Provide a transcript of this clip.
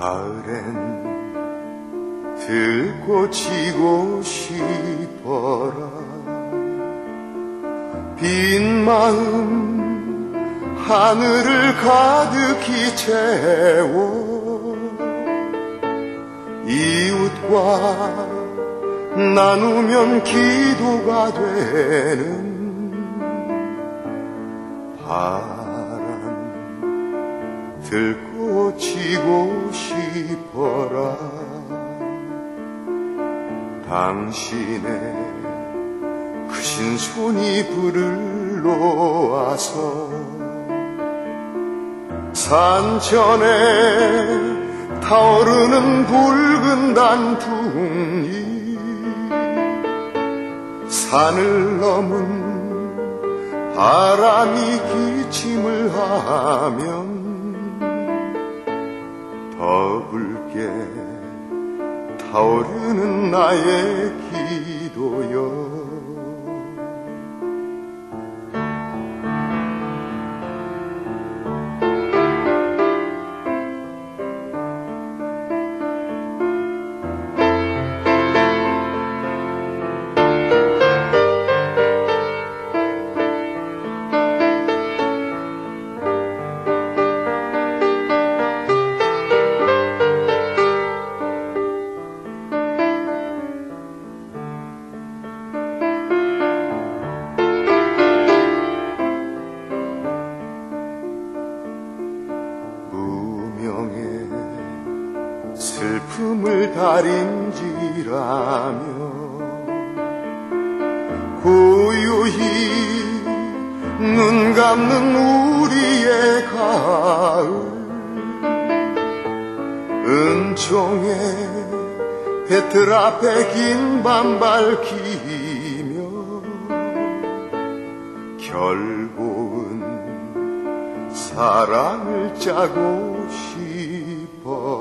가을엔 들꽃이고 싶어라. 빈 마음 하늘을 가득히 채워 이웃과 나누면 기도가 되는 바람. 들 꽃이고 싶어라. 당신의 크신 손이 불을 놓아서 산천에 타오르는 붉은 단풍이 산을 넘은 바람이 기침을 하면 더 붉게 타오르는 나의 기도여 슬픔을 다림질하며 고요히 눈 감는 우리의 가을 은총의 배틀 앞에 긴밤 밝히며 결국은 사랑을 짜고 싶어